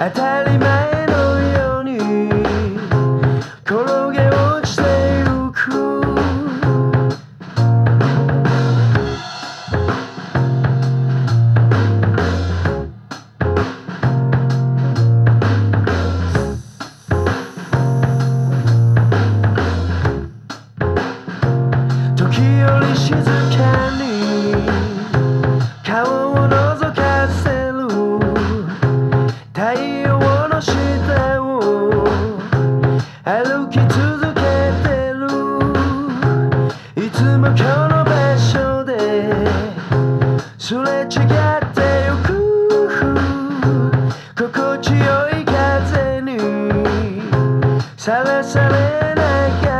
I tell him すれ違ってゆく心地よい風にさらされながら